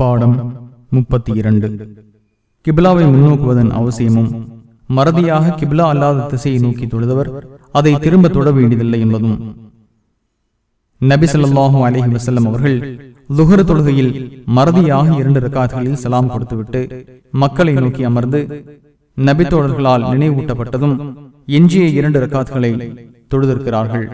பாடம் முப்பத்தி இரண்டு. கிபிலாவை முன்னோக்குவதன் அவசியமும் மறதியாக கிபிலா அல்லாத திசையை நோக்கி தொழுதவர் அதை திரும்ப தொட வேண்டியதில்லை என்பதும். நபி அலஹி வசல்லம் அவர்கள் லுஹர் தொழுகையில் மறதியாக இரண்டு ரக்காத்துகளில் சலாம் கொடுத்துவிட்டு மக்களை நோக்கி அமர்ந்து நபி தோழர்களால் நினைவூட்டப்பட்டதும் எஞ்சிய இரண்டு ரக்காத்துகளை தொழுதிருக்கிறார்கள்.